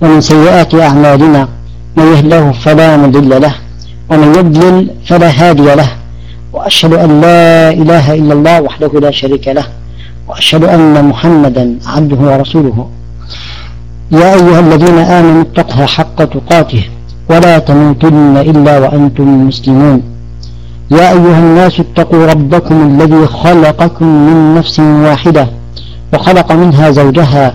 ومن سيئات أعمالنا من يهده فلا مضل له ومن يضلل فلا هادي له وأشهد أن لا إله إلا الله وحده لا شريك له وأشهد أن محمدا عبده ورسوله. يا أيها الذين آمنوا اتقوا حق تقاته ولا تموتن إلا وأنتم مسلمون. يا أيها الناس اتقوا ربكم الذي خلقكم من نفس واحدة وخلق منها زوجها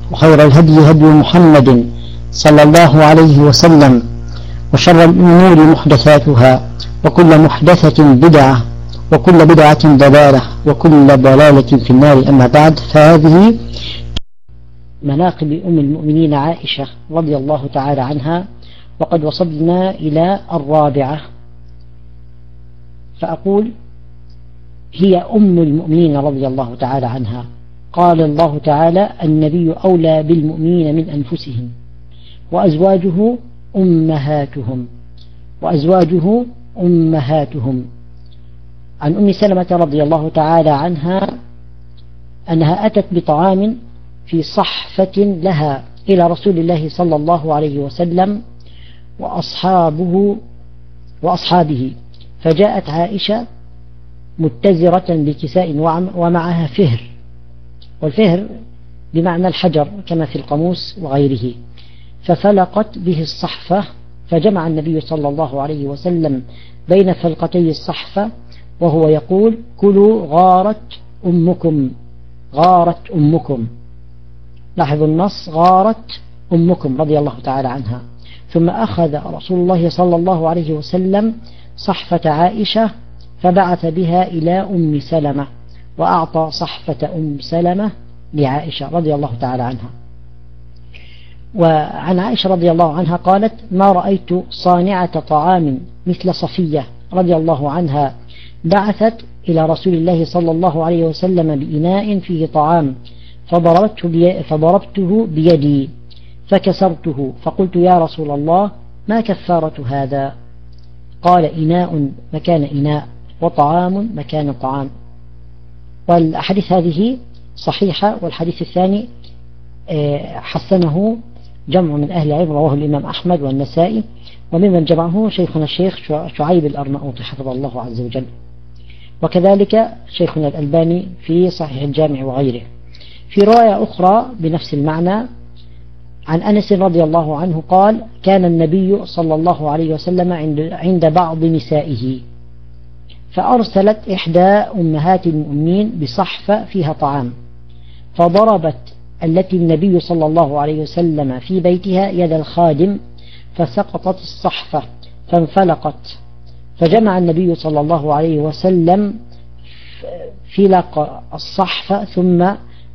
وخير الهدي هدي محمد صلى الله عليه وسلم وشر الأمور محدثاتها وكل محدثة بدعة وكل بدعة ضلالة وكل ضلالة في النار. أما بعد فهذه مناقب أم المؤمنين عائشة رضي الله تعالى عنها وقد وصلنا إلى الرابعة. فأقول هي أم المؤمنين رضي الله تعالى عنها. قال الله تعالى النبي أولى بالمؤمنين من أنفسهم وأزواجه أمهاتهم وأزواجه أمهاتهم. عن أم سلمة رضي الله تعالى عنها أنها أتت بطعام في صحفة لها إلى رسول الله صلى الله عليه وسلم وأصحابه وأصحابه. فجاءت عائشة متزرة بكساء ومعها فهر. والفهر بمعنى الحجر كما في القاموس وغيره. ففلقت به الصحفة فجمع النبي صلى الله عليه وسلم بين فلقتي الصحفة وهو يقول كلوا غارت أمكم غارت أمكم. لاحظوا النص غارت أمكم رضي الله تعالى عنها. ثم أخذ رسول الله صلى الله عليه وسلم صحفة عائشة فبعث بها إلى أم سلمة. وأعطى صحفة أم سلمة لعائشة رضي الله تعالى عنها. وعن عائشة رضي الله عنها قالت ما رأيت صانعة طعام مثل صفية رضي الله عنها بعثت إلى رسول الله صلى الله عليه وسلم بإناء فيه طعام فضربته, بي فضربته بيدي فكسرته فقلت يا رسول الله ما كفارة هذا؟ قال إناء مكان إناء وطعام مكان طعام. والأحاديث هذه صحيحة والحديث الثاني حسنه جمع من أهل العلم رواه الإمام أحمد والنسائي وممن جمعه شيخنا الشيخ شعيب الأرناؤوطي حفظه الله عز وجل. وكذلك شيخنا الألباني في صحيح الجامع وغيره. في رواية أخرى بنفس المعنى عن أنس رضي الله عنه قال كان النبي صلى الله عليه وسلم عند بعض نسائه. فأرسلت إحدى أمهات المؤمنين بصحفة فيها طعام فضربت التي النبي صلى الله عليه وسلم في بيتها يد الخادم فسقطت الصحفة فانفلقت. فجمع النبي صلى الله عليه وسلم فلق الصحفة ثم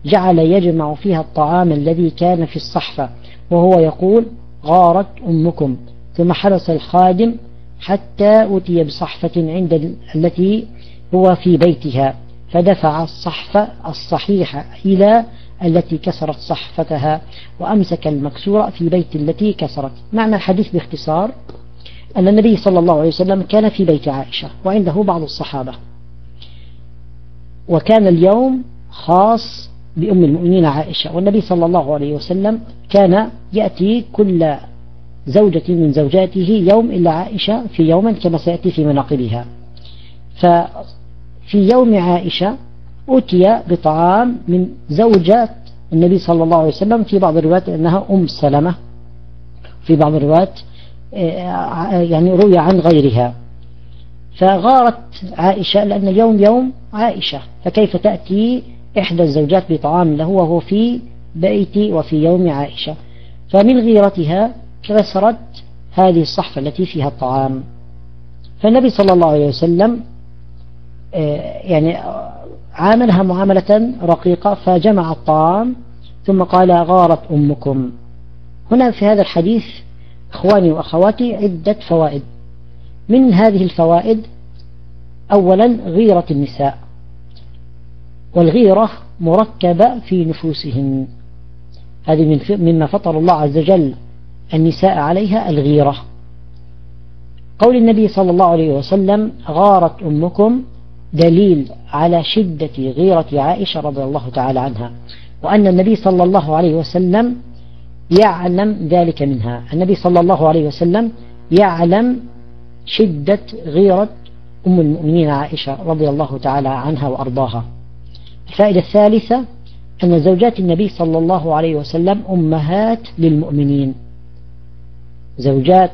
جعل يجمع فيها الطعام الذي كان في الصحفة وهو يقول غارت أمكم. ثم حرس الخادم حتى أتي بصحفة عند التي هو في بيتها فدفع الصحفة الصحيحة إلى التي كسرت صحفتها وأمسك المكسورة في بيت التي كسرت. معنى الحديث باختصار أن النبي صلى الله عليه وسلم كان في بيت عائشة وعنده بعض الصحابة. وكان اليوم خاص بأم المؤمنين عائشة والنبي صلى الله عليه وسلم كان يأتي كل زوجة من زوجاته يوم إلا عائشة في يوم كما سيأتي في مناقبها. ففي يوم عائشة أتي بطعام من زوجات النبي صلى الله عليه وسلم. في بعض الروايات أنها أم سلمة. في بعض الروايات آه، يعني روي عن غيرها. فغارت عائشة لأن اليوم يوم عائشة. فكيف تأتي إحدى الزوجات بطعام له وهو في بيتي وفي يوم عائشة؟ فمن غيرتها كسرت هذه الصحفة التي فيها الطعام؟ فالنبي صلى الله عليه وسلم آه، يعني عاملها معاملة رقيقة فجمع الطعام ثم قال غارت أمكم. هنا في هذا الحديث إخواني وأخواتي عدة فوائد. من هذه الفوائد أولا غيرة النساء. والغيرة مركبة في نفوسهن. هذه مما فطر الله عز وجل النساء عليها الغيرة. قول النبي صلى الله عليه وسلم غارت أمكم دليل على شدة غيرة عائشة رضي الله تعالى عنها وأن النبي صلى الله عليه وسلم يعلم ذلك منها. النبي صلى الله عليه وسلم يعلم شدة غيرة أم المؤمنين عائشة رضي الله تعالى عنها وأرضاها. الفائدة الثالثة أن زوجات النبي صلى الله عليه وسلم أمهات للمؤمنين. زوجات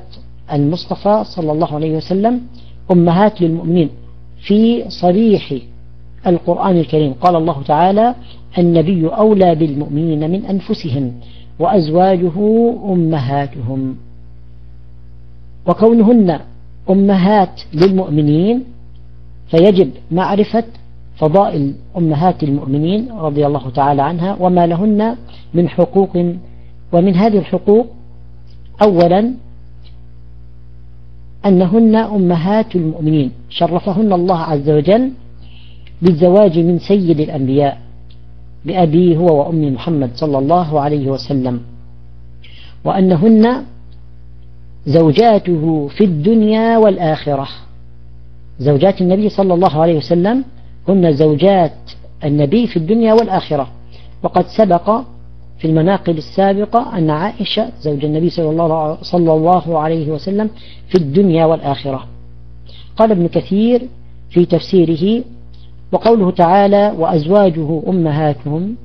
المصطفى صلى الله عليه وسلم أمهات للمؤمنين في صريح القرآن الكريم. قال الله تعالى النبي أولى بالمؤمنين من أنفسهم وأزواجه أمهاتهم. وكونهن أمهات للمؤمنين فيجب معرفة فضائل أمهات المؤمنين رضي الله تعالى عنها وما لهن من حقوق ومن هذه الحقوق أولا أنهن أمهات المؤمنين. شرفهن الله عز وجل بالزواج من سيد الأنبياء بأبي هو وأمي محمد صلى الله عليه وسلم وأنهن زوجاته في الدنيا والآخرة. زوجات النبي صلى الله عليه وسلم هن زوجات النبي في الدنيا والآخرة. وقد سبق في المناقب السابقة أن عائشة زوج النبي صلى الله عليه وسلم في الدنيا والآخرة. قال ابن كثير في تفسيره وقوله تعالى وأزواجه أمهاتهم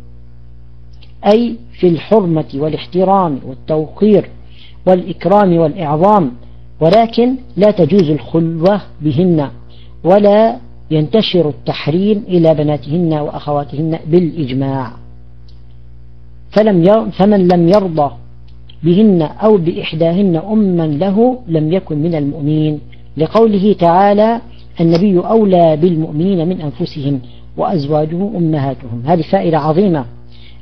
أي في الحرمة والاحترام والتوقير والإكرام والإعظام ولكن لا تجوز الخلوة بهن ولا ينتشر التحريم إلى بناتهن وأخواتهن بالإجماع. فلم فمن لم يرضى بهن أو بإحداهن أما له لم يكن من المؤمنين. لقوله تعالى النبي أولى بالمؤمنين من أنفسهم وأزواجه أمهاتهم. هذه فائدة عظيمة.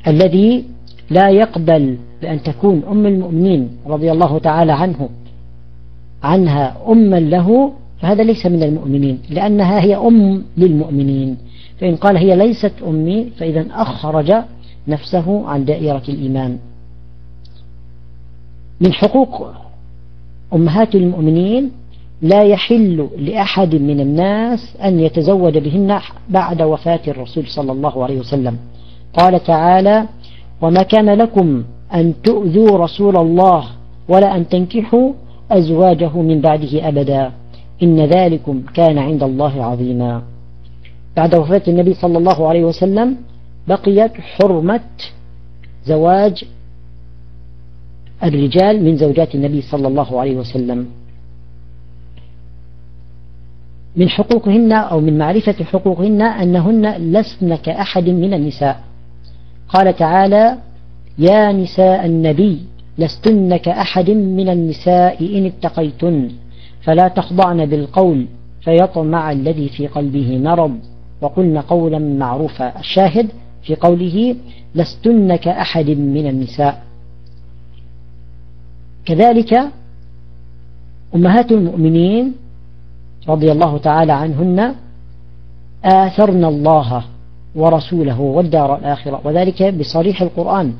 الذي لا يقبل بأن تكون أم المؤمنين رضي الله تعالى عنه عنها أما له فهذا ليس من المؤمنين لأنها هي أم للمؤمنين. فإن قال هي ليست أمي فإذا أخرج نفسه عن دائرة الإيمان. من حقوق أمهات المؤمنين لا يحل لأحد من الناس أن يتزوج بهن بعد وفاة الرسول صلى الله عليه وسلم. قال تعالى وما كان لكم أن تؤذوا رسول الله ولا أن تنكحوا أزواجه من بعده أبدا. إن ذلكم كان عند الله عظيما. بعد وفاة النبي صلى الله عليه وسلم بقيت حرمة زواج الرجال من زوجات النبي صلى الله عليه وسلم. من حقوقهن أو من معرفة حقوقهن أنهن لسن كأحد من النساء. قال تعالى يا نساء النبي لستن كأحد من النساء إن اتقيتن فلا تخضعن بالقول فيطمع الذي في قلبه مرض. وقلن قولا معروفا. الشاهد في قوله لستن كأحد من النساء. كذلك أمهات المؤمنين رضي الله تعالى عنهن آثرن الله ورسوله والدار الآخرة. وذلك بصريح القرآن.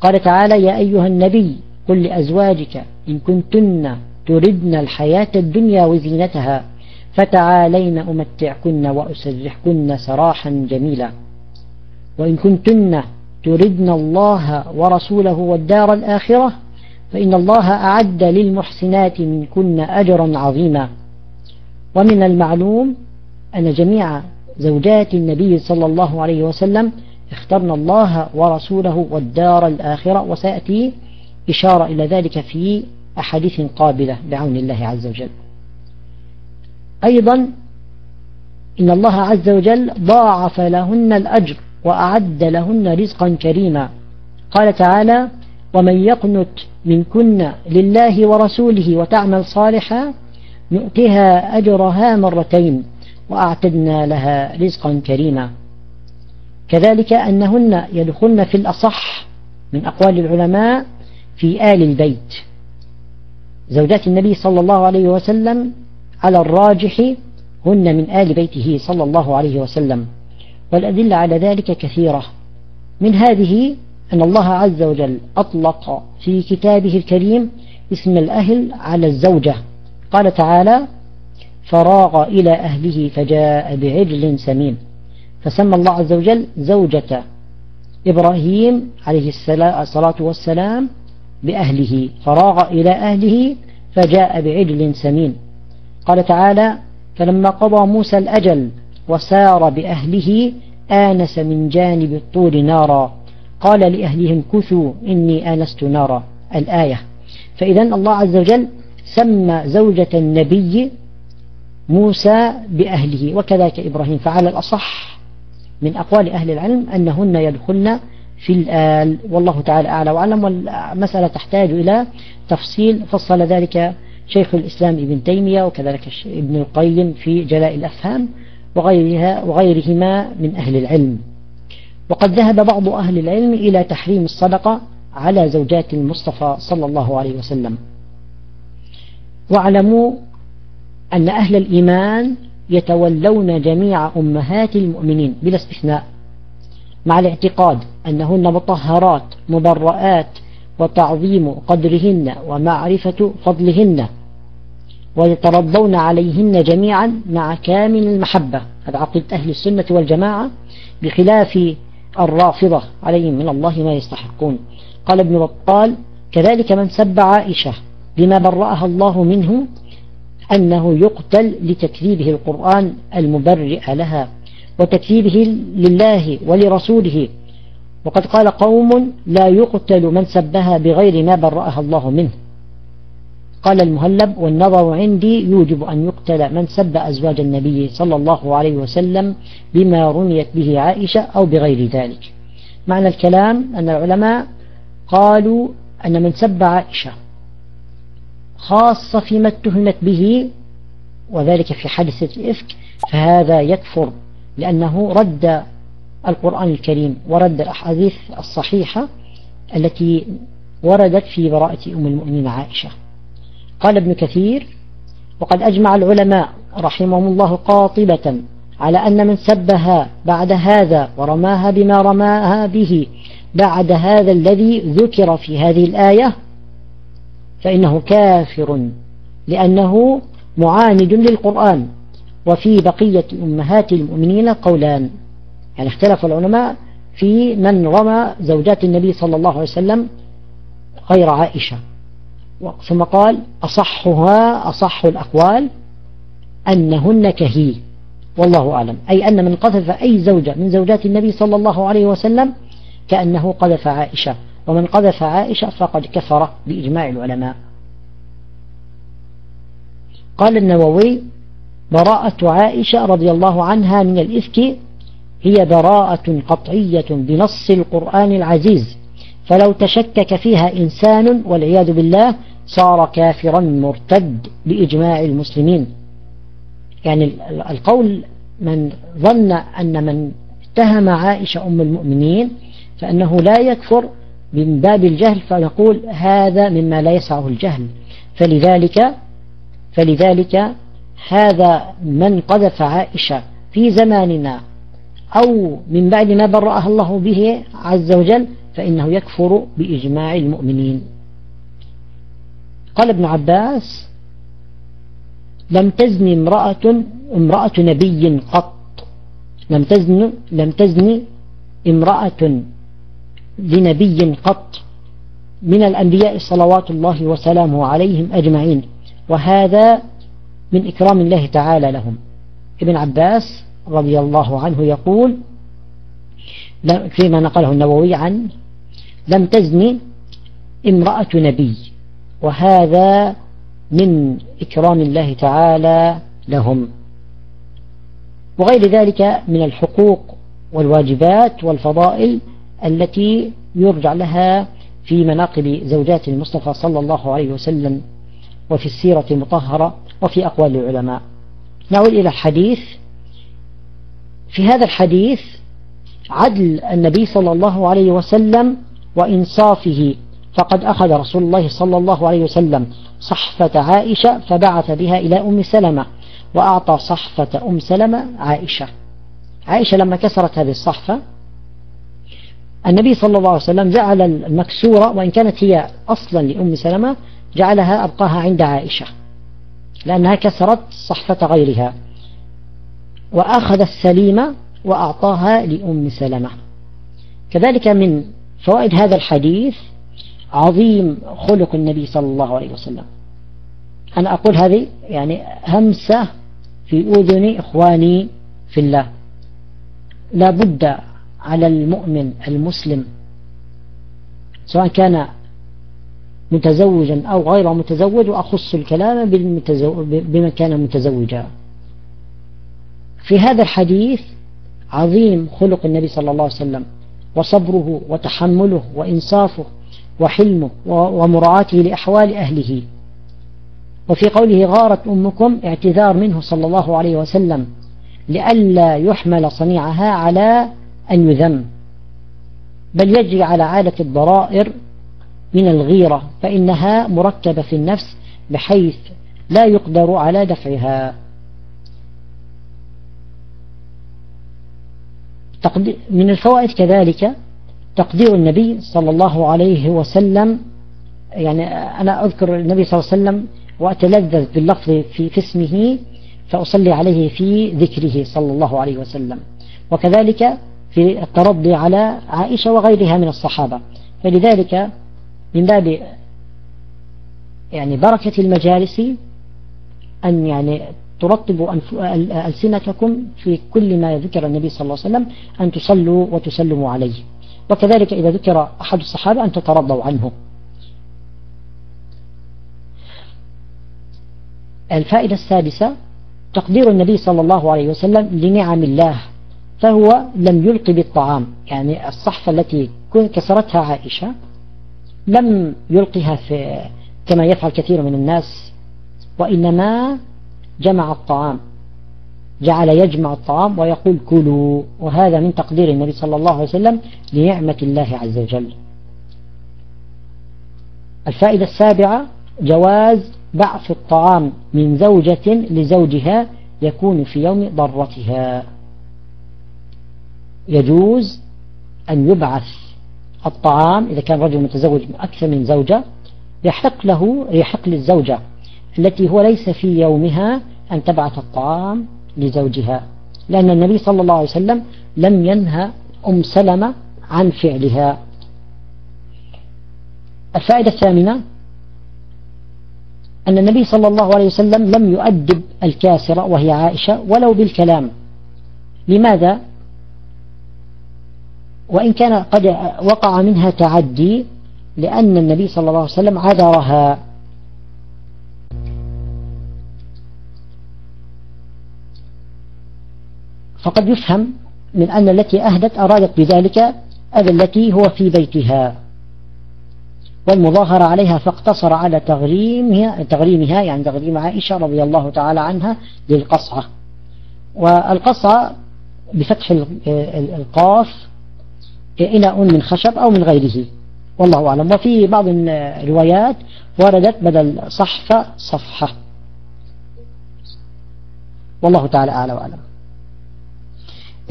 قال تعالى يا أيها النبي قل لأزواجك إن كنتن تردن الحياة الدنيا وزينتها فتعالين أمتعكن وأسرحكن سراحا جميلا. وإن كنتن تردن الله ورسوله والدار الآخرة فإن الله أعد للمحسنات منكن أجرا عظيما. ومن المعلوم أن جميع زوجات النبي صلى الله عليه وسلم اخترن الله ورسوله والدار الآخرة وسيأتي إشارة إلى ذلك في أحاديث قابلة بعون الله عز وجل. أيضا إن الله عز وجل ضاعف لهن الأجر وأعد لهن رزقا كريما. قال تعالى ومن يقنت منكن لله ورسوله وتعمل صالحا نؤتها أجرها مرتين وأعتدنا لها رزقا كريما. كذلك أنهن يدخلن في الأصح من أقوال العلماء في آل البيت. زوجات النبي صلى الله عليه وسلم على الراجح هن من آل بيته صلى الله عليه وسلم. والأدلة على ذلك كثيرة. من هذه أن الله عز وجل أطلق في كتابه الكريم اسم الأهل على الزوجة. قال تعالى فراغ إلى أهله فجاء بعجل سمين فسمى الله عز وجل زوجة إبراهيم عليه الصلاة والسلام بأهله. فراغ إلى أهله فجاء بعجل سمين. قال تعالى فلما قضى موسى الأجل وسار بأهله آنس من جانب الطور نارا. قال لأهلهم كثوا إني آنست نارا. الآية. فإذا الله عز وجل سمى زوجة النبي موسى بأهله وكذلك إبراهيم. فعلى الأصح من أقوال أهل العلم أنهن يدخلن في الآل. والله تعالى أعلى وأعلم. والمسألة تحتاج إلى تفصيل. فصل ذلك شيخ الإسلام ابن تيمية وكذلك ابن القيم في جلاء الأفهام. وغيرها وغيرهما من أهل العلم. وقد ذهب بعض أهل العلم إلى تحريم الصدقة على زوجات المصطفى صلى الله عليه وسلم. واعلموا أن أهل الإيمان يتولون جميع أمهات المؤمنين بلا استثناء مع الاعتقاد أنهن مطهرات مبرآت وتعظيم قدرهن ومعرفة فضلهن. ويترضون عليهن جميعا مع كامل المحبة. هذا عقيدة أهل السنة والجماعة بخلاف الرافضة عليهم. من الله ما يستحقون. قال ابن بطال كذلك من سب عائشة بما برأها الله منه أنه يقتل لتكذيبه القرآن المبرئ لها وتكذيبه لله ولرسوله. وقد قال قوم لا يقتل من سبها بغير ما برأها الله منه. قال المهلب والنظر عندي يوجب أن يقتل من سب أزواج النبي صلى الله عليه وسلم بما رميت به عائشة أو بغير ذلك. معنى الكلام أن العلماء قالوا أن من سب عائشة خاصة فيما اتهمت به وذلك في حادثة الإفك فهذا يكفر لأنه رد القرآن الكريم ورد الأحاديث الصحيحة التي وردت في براءة أم المؤمنين عائشة. قال ابن كثير وقد أجمع العلماء رحمهم الله قاطبة على أن من سبها بعد هذا ورماها بما رماها به بعد هذا الذي ذكر في هذه الآية فإنه كافر لأنه معاند للقرآن وفي بقية أمهات المؤمنين قولان. يعني اختلف العلماء في من رمى زوجات النبي صلى الله عليه وسلم غير عائشة. ثم قال أصحها أصح الأقوال أنهن كهي. والله أعلم. أي أن من قذف أي زوجة من زوجات النبي صلى الله عليه وسلم كأنه قذف عائشة. ومن قذف عائشة فقد كفر بإجماع العلماء. قال النووي براءة عائشة رضي الله عنها من الإفك هي براءة قطعية بنص القرآن العزيز. فلو تشكك فيها إنسان والعياذ بالله صار كافرا مرتد بإجماع المسلمين. يعني القول من ظن أن من اتهم عائشة أم المؤمنين فأنه لا يكفر من باب الجهل فنقول هذا مما لا يسعه الجهل. فلذلك فلذلك هذا من قذف عائشة في زماننا أو من بعد ما برأها الله به عز وجل فإنه يكفر بإجماع المؤمنين. قال ابن عباس لم تزني امرأة امرأة نبي قط. لم تزن لم تزني امرأة لنبي قط. من الأنبياء صلوات الله وسلامه عليهم أجمعين. وهذا من إكرام الله تعالى لهم. ابن عباس رضي الله عنه يقول فيما نقله النووي عن لم تزني امرأة نبي وهذا من إكرام الله تعالى لهم. وغير ذلك من الحقوق والواجبات والفضائل التي يرجع لها في مناقب زوجات المصطفى صلى الله عليه وسلم وفي السيرة المطهرة وفي أقوال العلماء. نعود إلى الحديث. في هذا الحديث عدل النبي صلى الله عليه وسلم وإنصافه فقد أخذ رسول الله صلى الله عليه وسلم صحفة عائشة فبعث بها إلى أم سلمة وأعطى صحفة أم سلمة عائشة. عائشة لما كسرت هذه الصحفة النبي صلى الله عليه وسلم جعل المكسورة وإن كانت هي أصلا لأم سلمة جعلها أبقاها عند عائشة لأنها كسرت صحفة غيرها. وأخذ السليمة وأعطاها لأم سلمة. كذلك من فوائد هذا الحديث عظيم خلق النبي صلى الله عليه وسلم. أنا أقول هذه يعني همسة في أذن إخواني في الله. لا بد على المؤمن المسلم سواء كان متزوجا أو غير متزوج وأخص الكلام بمن كان متزوجا. في هذا الحديث عظيم خلق النبي صلى الله عليه وسلم. وصبره وتحمله وإنصافه وحلمه ومراعاته لأحوال أهله. وفي قوله غارت أمكم اعتذار منه صلى الله عليه وسلم لئلا يحمل صنيعها على أن يذم. بل يجري على عادة الضرائر من الغيرة فإنها مركبة في النفس بحيث لا يقدر على دفعها. من الفوائد كذلك تقدير النبي صلى الله عليه وسلم يعني أنا أذكر النبي صلى الله عليه وسلم وأتلذذ باللفظ في, في اسمه فأصلي عليه في ذكره صلى الله عليه وسلم. وكذلك في الترضي على عائشة وغيرها من الصحابة. فلذلك من باب يعني بركة المجالس أن يعني ترطبوا ألسنتكم في كل ما ذكر النبي صلى الله عليه وسلم أن تصلوا وتسلموا عليه. وكذلك إذا ذكر أحد الصحابة أن تترضوا عنه. الفائدة السادسة تقدير النبي صلى الله عليه وسلم لنعم الله فهو لم يلقي بالطعام. يعني الصحفة التي كسرتها عائشة لم يلقها في كما يفعل كثير من الناس وإنما جمع الطعام. جعل يجمع الطعام ويقول كلوا. وهذا من تقدير النبي صلى الله عليه وسلم لنعمة الله عز وجل. الفائدة السابعة جواز بعث الطعام من زوجة لزوجها يكون في يوم ضرتها. يجوز أن يبعث الطعام إذا كان رجل متزوج أكثر من زوجة يحق له يحق للزوجة التي هو ليس في يومها أن تبعث الطعام لزوجها لأن النبي صلى الله عليه وسلم لم ينهى أم سلمة عن فعلها. الفائدة الثامنة أن النبي صلى الله عليه وسلم لم يؤدب الكاسرة وهي عائشة ولو بالكلام. لماذا؟ وإن كان قد وقع منها تعدي لأن النبي صلى الله عليه وسلم عذرها. فقد يفهم من أن التي أهدت أرادت بذلك أذى التي هو في بيتها. والمظاهرة عليها فاقتصر على تغريمها, تغريمها يعني تغريم عائشة رضي الله تعالى عنها للقصعة. والقصعة بفتح القاف إناء من خشب أو من غيره. والله أعلم. وفي بعض الروايات وردت بدل صحفة صفحة. والله تعالى أعلى وأعلم.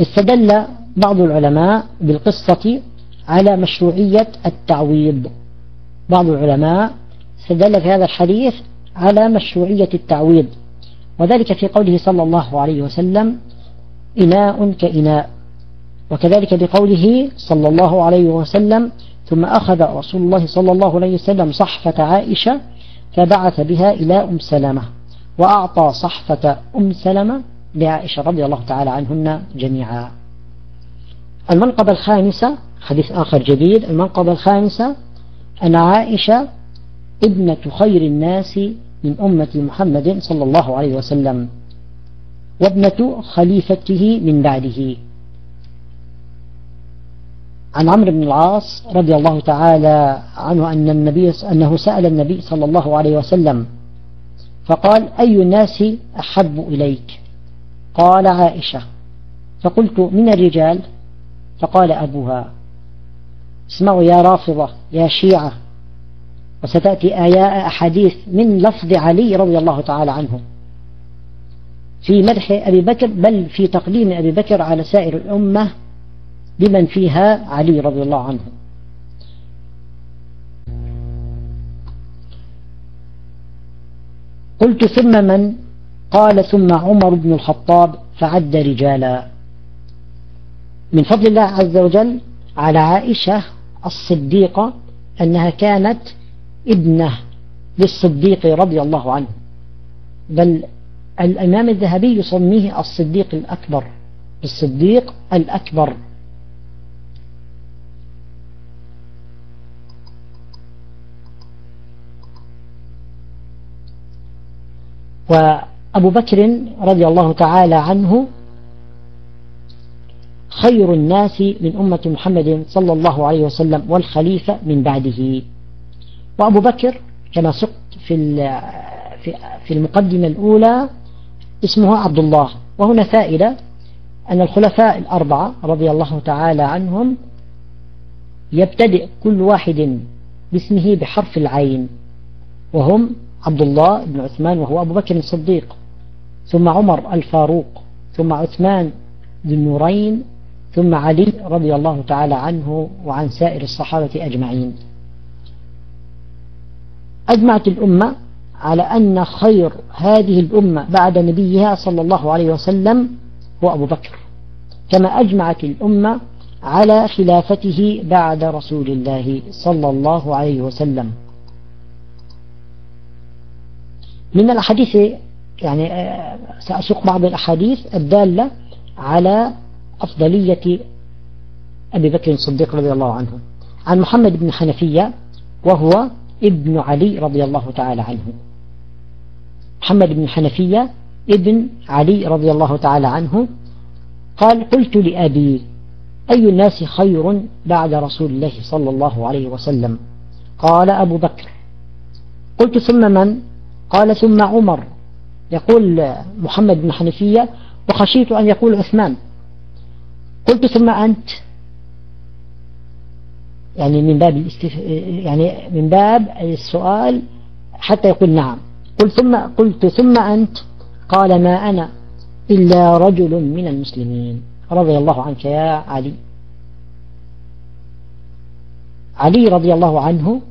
استدل بعض العلماء بالقصة على مشروعية التعويض. بعض العلماء استدل في هذا الحديث على مشروعية التعويض. وذلك في قوله صلى الله عليه وسلم إناء كإناء. وكذلك بقوله صلى الله عليه وسلم ثم أخذ رسول الله صلى الله عليه وسلم صحفة عائشة فبعث بها إلى أم سلمة وأعطى صحفة أم سلمة لعائشة رضي الله تعالى عنهن جميعا. المنقبة الخامسة حديث آخر جديد المنقبة الخامسة أن عائشة ابنة خير الناس من أمة محمد صلى الله عليه وسلم وابنة خليفته من بعده. عن عمرو بن العاص رضي الله تعالى عنه أن النبي أنه سأل النبي صلى الله عليه وسلم فقال أي الناس أحب إليك؟ قال عائشة فقلت من الرجال؟ فقال أبوها اسمعوا يا رافضة يا شيعة وستأتي آياء أحاديث من لفظ علي رضي الله تعالى عنه. في مدح أبي بكر بل في تقديم أبي بكر على سائر الأمة بمن فيها علي رضي الله عنه. قلت ثم من؟ قال ثم عمر بن الخطاب فعد رجالا. من فضل الله عز وجل على عائشة الصديقة أنها كانت ابنة للصديق رضي الله عنه. بل الإمام الذهبي يسميه الصديق الأكبر الصديق الأكبر. وأبو بكر رضي الله تعالى عنه خير الناس من أمة محمد صلى الله عليه وسلم والخليفة من بعده. وأبو بكر كما سقط في في المقدمة الأولى اسمه عبد الله. وهنا فائدة أن الخلفاء الأربعة رضي الله تعالى عنهم يبتدئ كل واحد باسمه بحرف العين. وهم عبد الله بن عثمان وهو أبو بكر الصديق. ثم عمر الفاروق ثم عثمان ذو النورين ثم علي رضي الله تعالى عنه وعن سائر الصحابة أجمعين. أجمعت الأمة على أن خير هذه الأمة بعد نبيها صلى الله عليه وسلم هو أبو بكر. كما أجمعت الأمة على خلافته بعد رسول الله صلى الله عليه وسلم. من الأحاديث يعني آه، سأسوق بعض الأحاديث الدالة على أفضلية أبي بكر الصديق رضي الله عنه. عن محمد بن حنفية وهو ابن علي رضي الله تعالى عنه. محمد بن حنفية ابن علي رضي الله تعالى عنه قال قلت لأبي أي الناس خير بعد رسول الله صلى الله عليه وسلم؟ قال أبو بكر. قلت ثم من؟ قال ثم عمر. يقول محمد بن حنفية وخشيت أن يقول عثمان. قلت ثم أنت؟ يعني من باب الاستف... يعني من باب السؤال حتى يقول نعم. قلت ثم قلت ثم أنت؟ قال ما أنا إلا رجل من المسلمين. رضي الله عنك يا علي. علي رضي الله عنه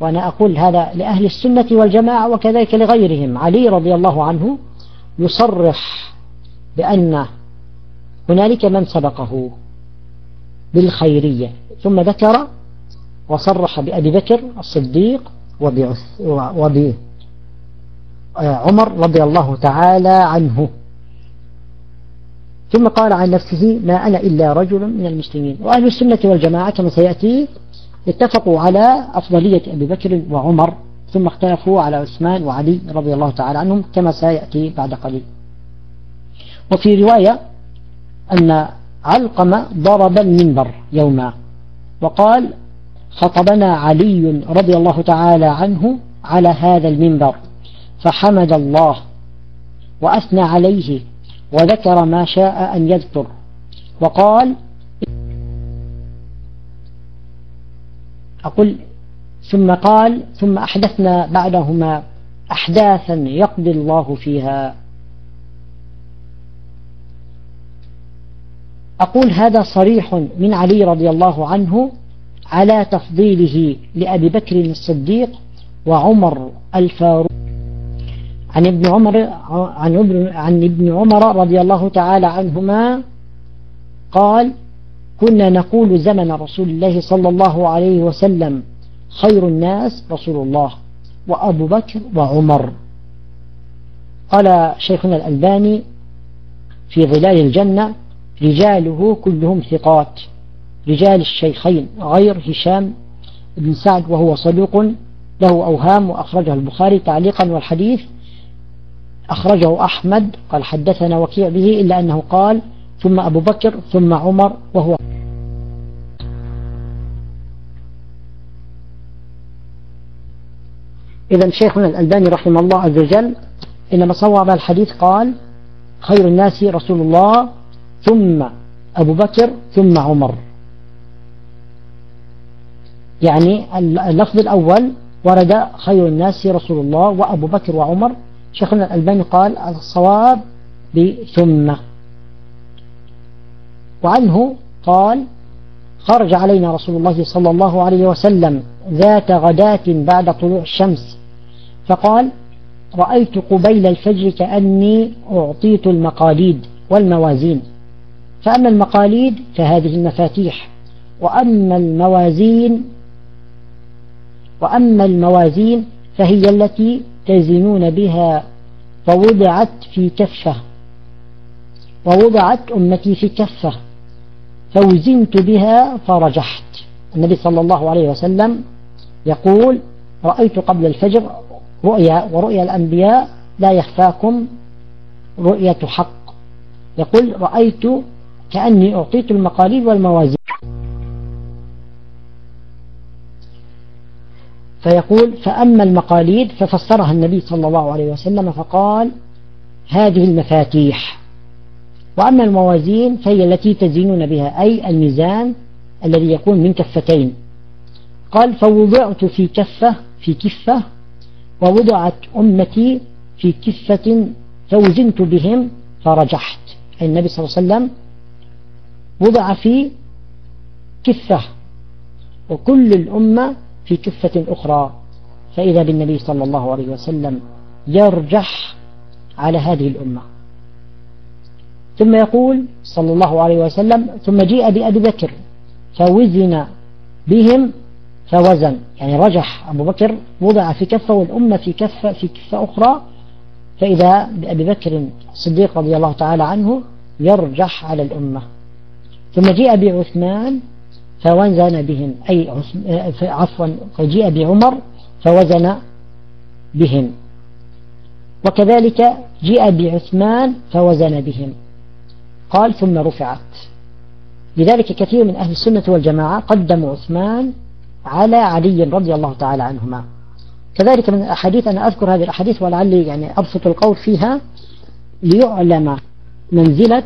وأنا أقول هذا لأهل السنة والجماعة وكذلك لغيرهم. علي رضي الله عنه يصرح بأن هنالك من سبقه بالخيرية ثم ذكر وصرح بأبي بكر الصديق وبعمر رضي الله تعالى عنه. ثم قال عن نفسه ما أنا إلا رجل من المسلمين. وأهل السنة والجماعة كما سيأتي اتفقوا على أفضلية أبي بكر وعمر ثم اختلفوا على عثمان وعلي رضي الله تعالى عنهم كما سيأتي بعد قليل. وفي رواية أن علقم ضرب المنبر يوما وقال خطبنا علي رضي الله تعالى عنه على هذا المنبر فحمد الله وأثنى عليه وذكر ما شاء أن يذكر وقال أقول ثم قال ثم أحدثنا بعدهما أحداثا يقضي الله فيها. أقول هذا صريح من علي رضي الله عنه على تفضيله لأبي بكر الصديق وعمر الفاروق. عن ابن عمر عن ابن عن ابن عمر رضي الله تعالى عنهما قال كنا نقول زمن رسول الله صلى الله عليه وسلم خير الناس رسول الله وأبو بكر وعمر. قال شيخنا الألباني في ظلال الجنة رجاله كلهم ثقات رجال الشيخين غير هشام بن سعد وهو صدوق له أوهام وأخرجه البخاري تعليقا والحديث أخرجه أحمد قال حدثنا وكيع به إلا أنه قال ثم أبو بكر ثم عمر وهو إذا شيخنا الألباني رحمه الله عز وجل إنما صوب الحديث قال خير الناس رسول الله ثم أبو بكر ثم عمر. يعني اللفظ الأول ورد خير الناس رسول الله وأبو بكر وعمر. شيخنا الألباني قال الصواب بثم. وعنه قال خرج علينا رسول الله صلى الله عليه وسلم ذات غداة بعد طلوع الشمس. فقال رأيت قبيل الفجر كأني أعطيت المقاليد والموازين. فأما المقاليد فهذه المفاتيح. وأما الموازين وأما الموازين فهي التي تزنون بها فوضعت في كفة. ووضعت أمتي في كفة. فوزنت بها فرجحت. النبي صلى الله عليه وسلم يقول رأيت قبل الفجر رؤيا ورؤيا الأنبياء لا يخفاكم رؤية حق. يقول رأيت كأني أعطيت المقاليد والموازين. فيقول فأما المقاليد ففسرها النبي صلى الله عليه وسلم فقال هذه المفاتيح. وأما الموازين فهي التي تزينون بها أي الميزان الذي يكون من كفتين. قال فوضعت في كفة في كفة ووضعت أمتي في كفة فوزنت بهم فرجحت. أي النبي صلى الله عليه وسلم وضع في كفة وكل الأمة في كفة أخرى. فإذا بالنبي صلى الله عليه وسلم يرجح على هذه الأمة. ثم يقول صلى الله عليه وسلم ثم جيء بأبي بكر فوزن بهم فوزن. يعني رجح أبو بكر وضع في كفة والأمة في كفة في كفة أخرى. فإذا بأبي بكر الصديق رضي الله تعالى عنه يرجح على الأمة. ثم جيء بعثمان فوزن بهم. أي عفوا فجيء بعمر فوزن بهم. وكذلك جيء بعثمان فوزن بهم. قال ثم رفعت. لذلك كثير من أهل السنة والجماعة قدموا عثمان على علي رضي الله تعالى عنهما. كذلك من الأحاديث أنا أذكر هذه الأحاديث ولعلي يعني أبسط القول فيها. ليعلم منزلة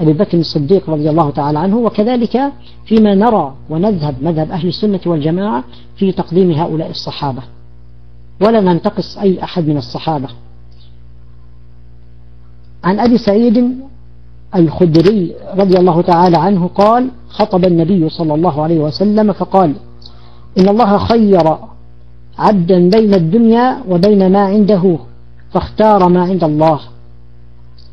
أبي بكر الصديق رضي الله تعالى عنه وكذلك فيما نرى ونذهب مذهب أهل السنة والجماعة في تقديم هؤلاء الصحابة. ولا ننتقص أي أحد من الصحابة. عن أبي سعيد الخدري رضي الله تعالى عنه قال خطب النبي صلى الله عليه وسلم فقال إن الله خير عبدا بين الدنيا وبين ما عنده فاختار ما عند الله.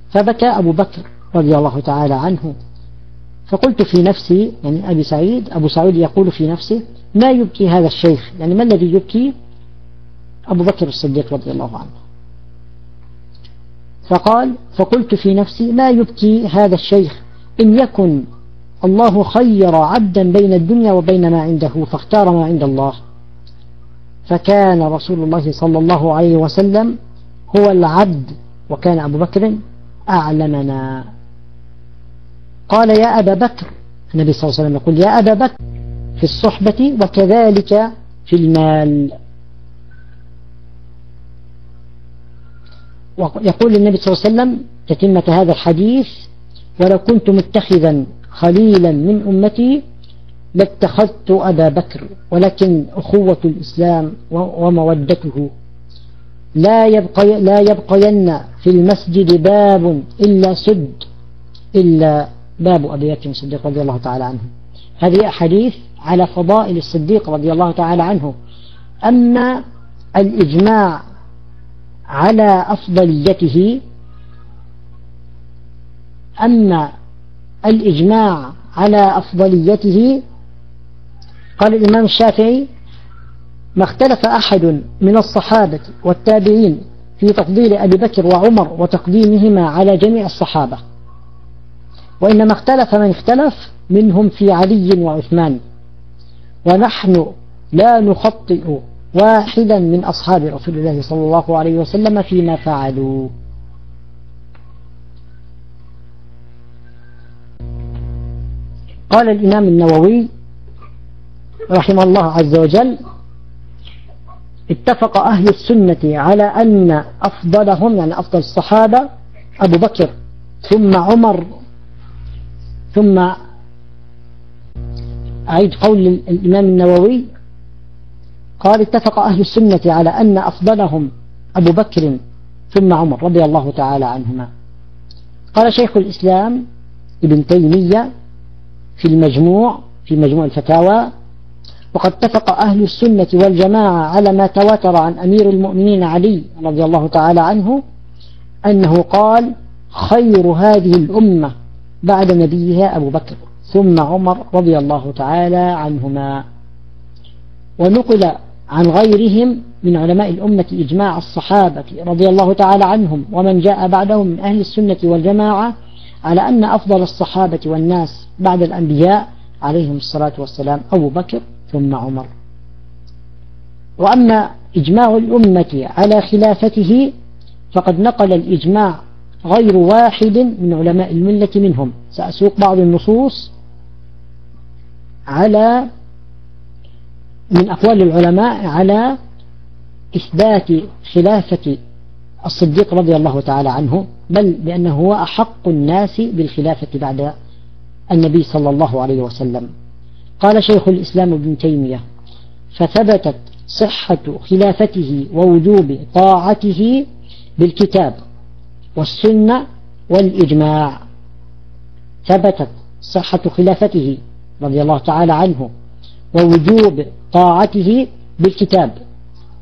فبكى أبو بكر رضي الله تعالى عنه. فقلت في نفسي يعني أبي سعيد أبو سعيد يقول في نفسه ما يبكي هذا الشيخ؟ يعني ما الذي يبكي؟ أبو بكر الصديق رضي الله عنه. فقال فقلت في نفسي ما يبكي هذا الشيخ؟ إن يكن الله خير عبدا بين الدنيا وبين ما عنده فاختار ما عند الله. فكان رسول الله صلى الله عليه وسلم هو العبد وكان أبو بكر أعلمنا. قال يا أبا بكر النبي صلى الله عليه وسلم يقول يا أبا بكر في الصحبة وكذلك في المال. ويقول النبي صلى الله عليه وسلم تتمة هذا الحديث ولو كنت متخذا خليلا من أمتي لاتخذت أبا بكر ولكن أخوة الإسلام ومودته. لا يبقى لا يبقين في المسجد باب إلا سد إلا باب أبي بكر الصديق رضي الله تعالى عنه. هذه أحاديث على فضائل الصديق رضي الله تعالى عنه. أما الإجماع على أفضليته أما الإجماع على أفضليته. قال الإمام الشافعي ما اختلف أحد من الصحابة والتابعين في تفضيل أبي بكر وعمر وتقديمهما على جميع الصحابة وإنما اختلف من اختلف منهم في علي وعثمان ونحن لا نخطئ واحدا من أصحاب رسول الله صلى الله عليه وسلم فيما فعلوا. قال الإمام النووي رحمه الله عز وجل اتفق أهل السنة على أن أفضلهم يعني أفضل الصحابة أبو بكر ثم عمر ثم أعيد قول الإمام النووي قال اتفق أهل السنة على أن أفضلهم أبو بكر ثم عمر رضي الله تعالى عنهما. قال شيخ الإسلام ابن تيمية في المجموع في مجموع الفتاوى وقد اتفق أهل السنة والجماعة على ما تواتر عن أمير المؤمنين علي رضي الله تعالى عنه أنه قال خير هذه الأمة بعد نبيها أبو بكر ثم عمر رضي الله تعالى عنهما. ونقل عن غيرهم من علماء الأمة إجماع الصحابة رضي الله تعالى عنهم ومن جاء بعدهم من أهل السنة والجماعة على أن أفضل الصحابة والناس بعد الأنبياء عليهم الصلاة والسلام أبو بكر ثم عمر. وأما إجماع الأمة على خلافته فقد نقل الإجماع غير واحد من علماء الملة منهم. سأسوق بعض النصوص على من أقوال العلماء على إثبات خلافة الصديق رضي الله تعالى عنه بل بأنه هو أحق الناس بالخلافة بعد النبي صلى الله عليه وسلم. قال شيخ الإسلام ابن تيمية فثبتت صحة خلافته ووجوب طاعته بالكتاب والسنة والإجماع. ثبتت صحة خلافته رضي الله تعالى عنه ووجوب طاعته بالكتاب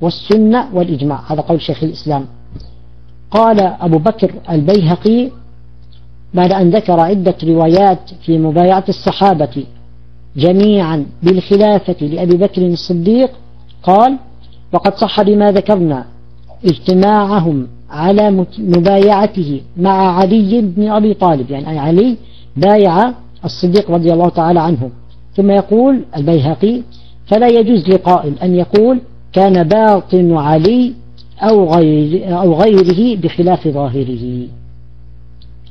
والسنة والإجماع. هذا قول شيخ الإسلام. قال أبو بكر البيهقي بعد أن ذكر عدة روايات في مبايعة الصحابة جميعا بالخلافة لأبي بكر الصديق قال وقد صح بما ذكرنا اجتماعهم على مبايعته مع علي بن أبي طالب. يعني علي بايع الصديق رضي الله تعالى عنه. ثم يقول البيهقي فلا يجوز لقائل أن يقول كان باطن علي أو, غير أو غيره بخلاف ظاهره.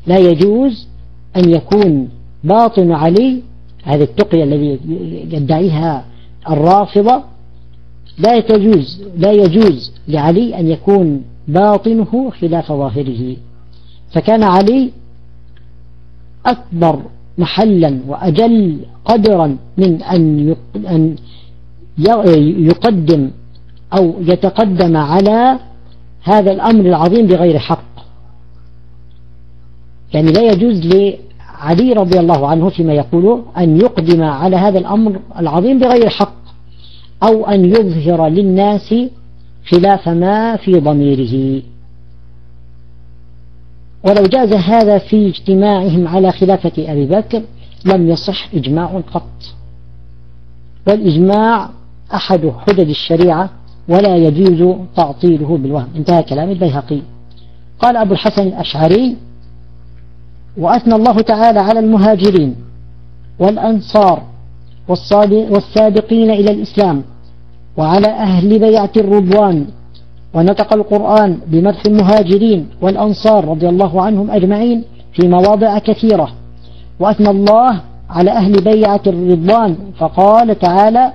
لا يجوز أن يكون باطن علي هذه التقية الذي يدعيها الرافضة لا يجوز لا يجوز لعلي أن يكون باطنه خلاف ظاهره. فكان علي أكبر محلا وأجل قدرا من أن يقدم أو يتقدم على هذا الأمر العظيم بغير حق. يعني لا يجوز لعلي رضي الله عنه فيما يقول أن يقدم على هذا الأمر العظيم بغير حق أو أن يظهر للناس خلاف ما في ضميره. ولو جاز هذا في اجتماعهم على خلافة أبي بكر لم يصح إجماع قط. والإجماع أحد حدد الشريعة ولا يجوز تعطيله بالوهم. انتهى كلام البيهقي. قال أبو الحسن الأشعري وأثنى الله تعالى على المهاجرين والأنصار والسابقين إلى الإسلام وعلى أهل بيعة الرضوان ونطق القرآن بمدح المهاجرين والأنصار رضي الله عنهم أجمعين في مواضع كثيرة. وأثنى الله على أهل بيعة الرضوان فقال تعالى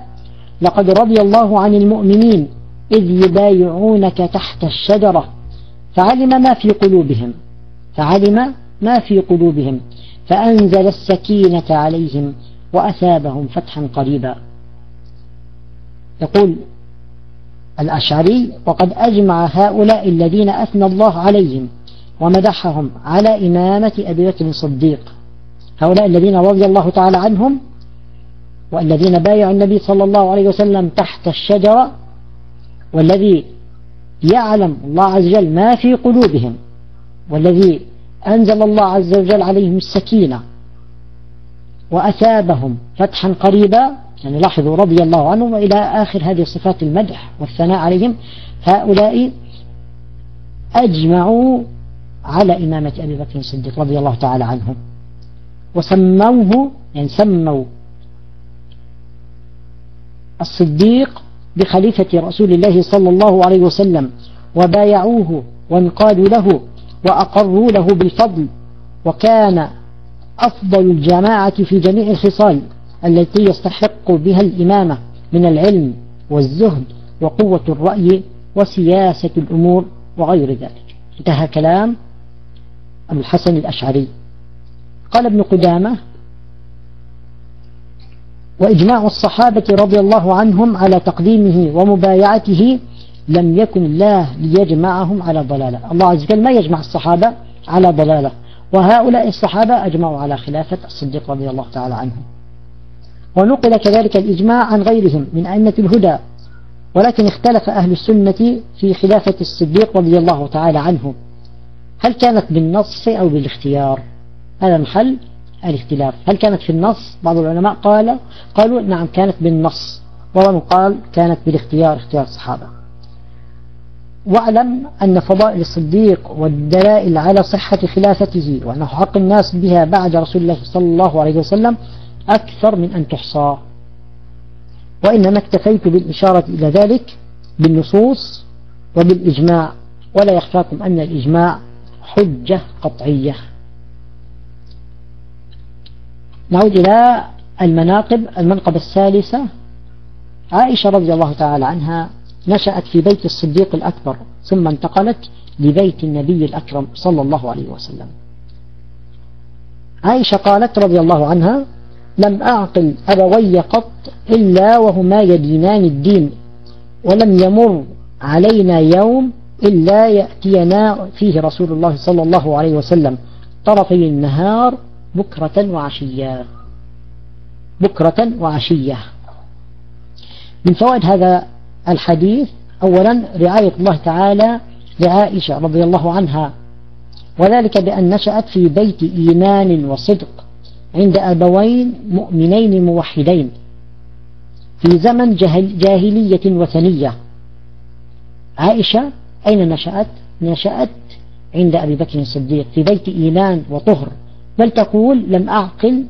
لقد رضي الله عن المؤمنين إذ يبايعونك تحت الشجرة فعلم ما في قلوبهم فعلم ما في قلوبهم فأنزل السكينة عليهم وأثابهم فتحا قريبا. يقول الأشعري وقد أجمع هؤلاء الذين أثنى الله عليهم ومدحهم على إمامة أبي بكر الصديق. هؤلاء الذين رضي الله تعالى عنهم والذين بايعوا النبي صلى الله عليه وسلم تحت الشجرة والذي يعلم الله عز وجل ما في قلوبهم والذي أنزل الله عز وجل عليهم السكينة وأثابهم فتحا قريبا يعني لاحظوا رضي الله عنهم وإلى آخر هذه صفات المدح والثناء عليهم هؤلاء أجمعوا على إمامة أبي بكر الصديق رضي الله تعالى عنه وسموه يعني سموا الصديق بخليفة رسول الله صلى الله عليه وسلم وبايعوه وانقادوا له وأقروا له بالفضل وكان أفضل الجماعة في جميع الخصال. التي يستحق بها الإمامة من العلم والزهد وقوة الرأي وسياسة الأمور وغير ذلك. انتهى كلام أبو الحسن الأشعري. قال ابن قدامة وإجماع الصحابة رضي الله عنهم على تقديمه ومبايعته لم يكن الله ليجمعهم على ضلالة. الله عز وجل ما يجمع الصحابة على ضلالة وهؤلاء الصحابة أجمعوا على خلافة الصديق رضي الله تعالى عنه. ونقل كذلك الإجماع عن غيرهم من أئمة الهدى ولكن اختلف أهل السنة في خلافة الصديق رضي الله تعالى عنه. هل كانت بالنص أو بالاختيار؟ هذا محل الاختلاف. هل كانت في النص؟ بعض العلماء قال قالوا نعم كانت بالنص ومن قال كانت بالاختيار اختيار الصحابة. واعلم أن فضائل الصديق والدلائل على صحة خلافته وأنه حق الناس بها بعد رسول الله صلى الله عليه وسلم أكثر من أن تحصى. وإنما اكتفيت بالإشارة إلى ذلك بالنصوص وبالإجماع. ولا يخفاكم أن الإجماع حجة قطعية. نعود إلى المناقب. المنقبة الثالثة عائشة رضي الله تعالى عنها نشأت في بيت الصديق الأكبر ثم انتقلت لبيت النبي الأكرم صلى الله عليه وسلم. عائشة قالت رضي الله عنها لم أعقل أبوي قط إلا وهما يدينان الدين ولم يمر علينا يوم إلا يأتينا فيه رسول الله صلى الله عليه وسلم. طرفي النهار بكرة وعشية. بكرة وعشية. من فوائد هذا الحديث أولا رعاية الله تعالى لعائشة رضي الله عنها وذلك بأن نشأت في بيت إيمان وصدق. عند أبوين مؤمنين موحدين في زمن جاهل جاهلية وثنية عائشة أين نشأت؟ نشأت عند أبي بكر الصديق في بيت إيمان وطهر بل تقول لم أعقل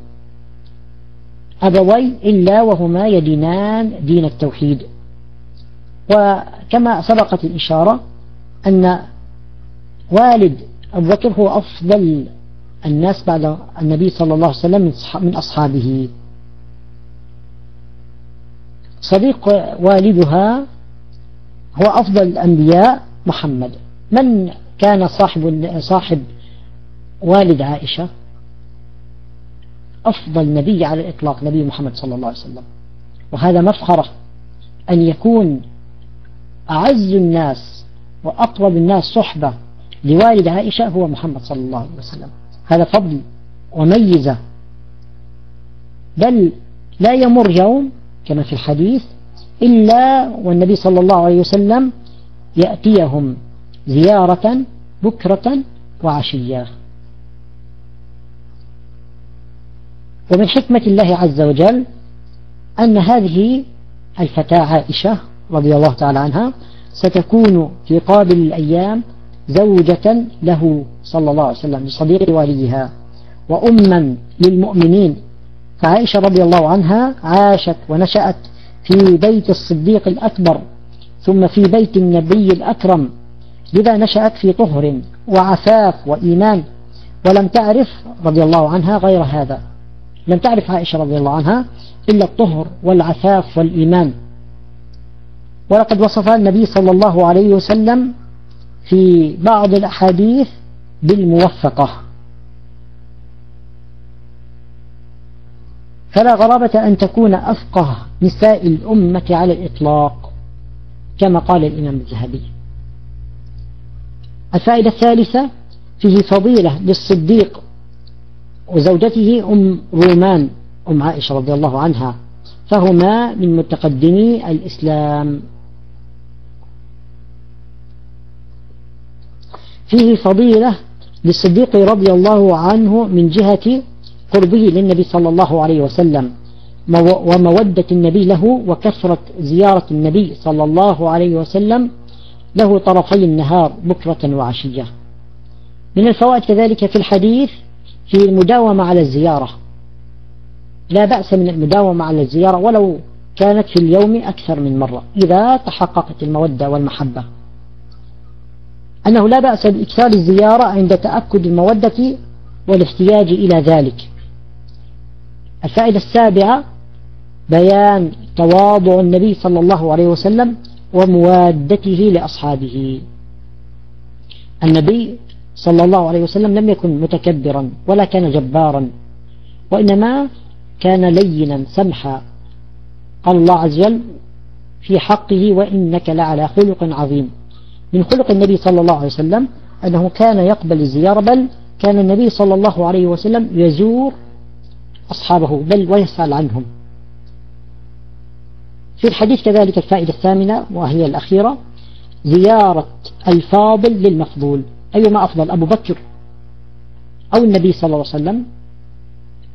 أبوي إلا وهما يدينان دين التوحيد وكما سبقت الإشارة أن والد أبو بكر هو أفضل الناس بعد النبي صلى الله عليه وسلم من أصحابه. صديق والدها هو أفضل الأنبياء محمد. من كان صاحب صاحب والد عائشة؟ أفضل نبي على الإطلاق نبي محمد صلى الله عليه وسلم. وهذا مفخرة. أن يكون أعز الناس وأقرب الناس صحبة لوالد عائشة هو محمد صلى الله عليه وسلم. هذا فضل وميزة. بل لا يمر يوم كما في الحديث إلا والنبي صلى الله عليه وسلم يأتيهم زيارة بكرة وعشية. ومن حكمة الله عز وجل أن هذه الفتاة عائشة رضي الله تعالى عنها ستكون في قابل الأيام زوجة له صلى الله عليه وسلم لصديق والدها. وأما للمؤمنين فعائشة رضي الله عنها عاشت ونشأت في بيت الصديق الأكبر ثم في بيت النبي الأكرم لذا نشأت في طهر وعفاف وإيمان. ولم تعرف رضي الله عنها غير هذا. لم تعرف عائشة رضي الله عنها إلا الطهر والعفاف والإيمان. ولقد وصفها النبي صلى الله عليه وسلم في بعض الأحاديث بالموفقة فلا غرابة أن تكون أفقه نساء الأمة على الإطلاق كما قال الإمام الذهبي. الفائدة الثالثة فيه فضيلة للصديق وزوجته أم رومان أم عائشة رضي الله عنها فهما من متقدمي الإسلام. فيه فضيلة للصديق رضي الله عنه من جهة قربه للنبي صلى الله عليه وسلم ومودة النبي له وكثرة زيارة النبي صلى الله عليه وسلم له طرفي النهار بكرة وعشية. من الفوائد كذلك في الحديث في المداومة على الزيارة. لا بأس من المداومة على الزيارة ولو كانت في اليوم أكثر من مرة إذا تحققت المودة والمحبة. أنه لا بأس بإكثار الزيارة عند تأكد المودة والاحتياج إلى ذلك. الفائدة السابعة بيان تواضع النبي صلى الله عليه وسلم وموادته لأصحابه. النبي صلى الله عليه وسلم لم يكن متكبرا ولا كان جبارا وإنما كان لينا سمحا. قال الله عز وجل في حقه وإنك لعلى خلق عظيم. من خلق النبي صلى الله عليه وسلم أنه كان يقبل الزيارة بل كان النبي صلى الله عليه وسلم يزور أصحابه بل ويسأل عنهم. في الحديث كذلك الفائدة الثامنة وهي الأخيرة زيارة الفاضل للمفضول. أيما أفضل أبو بكر أو النبي صلى الله عليه وسلم.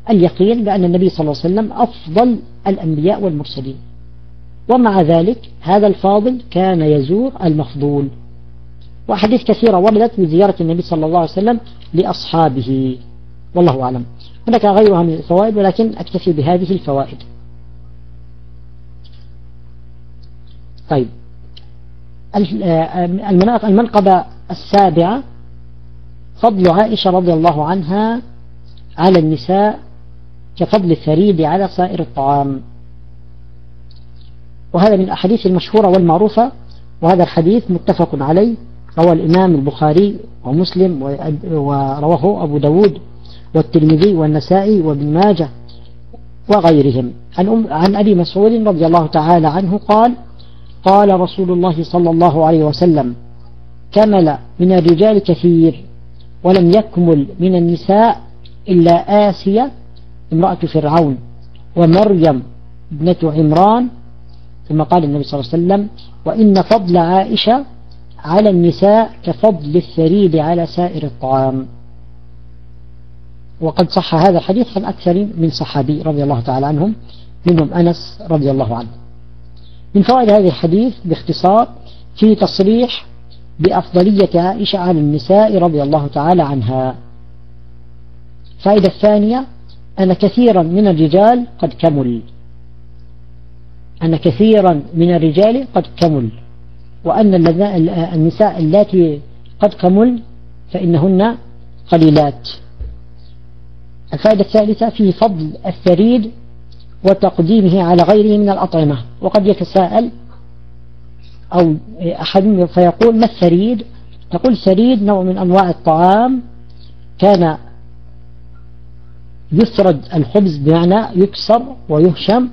اليقين بأن النبي صلى الله عليه وسلم أفضل الأنبياء والمرسلين. ومع ذلك هذا الفاضل كان يزور المفضول. وأحاديث كثيرة وردت بزيارة النبي صلى الله عليه وسلم لأصحابه. والله أعلم. هناك غيرها من الفوائد ولكن أكتفي بهذه الفوائد. طيب. المنقبة السابعة فضل عائشة رضي الله عنها على النساء كفضل الثريد على سائر الطعام. وهذا من الأحاديث المشهورة والمعروفة وهذا الحديث متفق عليه. روى الإمام البخاري ومسلم ورواه أبو داود والترمذي والنسائي وابن ماجه وغيرهم. عن, عن أبي مسعود رضي الله تعالى عنه قال قال رسول الله صلى الله عليه وسلم كمل من الرجال كثير ولم يكمل من النساء إلا آسية امرأة فرعون ومريم ابنة عمران. ثم قال النبي صلى الله عليه وسلم وإن فضل عائشة على النساء كفضل الثريد على سائر الطعام. وقد صح هذا الحديث عن أكثر من صحابي رضي الله تعالى عنهم منهم أنس رضي الله عنه. من فوائد هذا الحديث باختصار في تصريح بأفضلية عائشة على النساء رضي الله تعالى عنها. فائدة الثانية أن كثيرا من الرجال قد كمل. أن كثيرا من الرجال قد كمل. وأن النساء اللاتي قد كمل فإنهن قليلات. الفائدة الثالثة في فضل الثريد وتقديمه على غيره من الأطعمة. وقد يتساءل أو أحد فيقول ما الثريد؟ تقول ثريد نوع من أنواع الطعام كان يثرد الخبز بمعنى يكسر ويهشم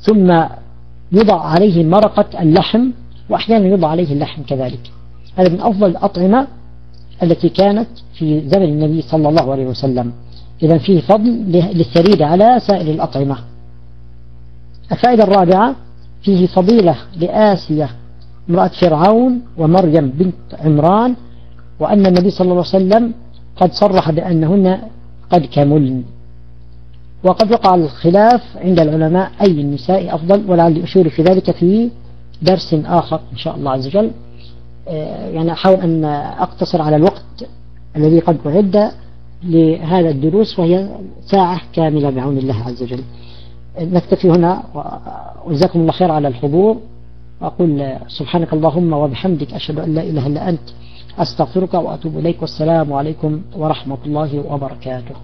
ثم يضع عليه مرقة اللحم وأحيانا يضع عليه اللحم كذلك. هذا من أفضل الأطعمة التي كانت في زمن النبي صلى الله عليه وسلم. إذا فيه فضل للثريد على سائر الأطعمة. الفائدة الرابعة فيه فضيلة لآسية امرأة فرعون ومريم بنت عمران وأن النبي صلى الله عليه وسلم قد صرح بأنهن قد كملن. وقد وقع الخلاف عند العلماء أي النساء أفضل ولعلي أشير في ذلك في درس آخر إن شاء الله عز وجل. آه، يعني أحاول أن أقتصر على الوقت الذي قد أعد لهذا الدروس وهي ساعة كاملة بعون الله عز وجل. نكتفي هنا وجزاكم الله خير على الحضور. وأقول سبحانك اللهم وبحمدك أشهد أن لا إله إلا أنت أستغفرك وأتوب إليك والسلام عليكم ورحمة الله وبركاته.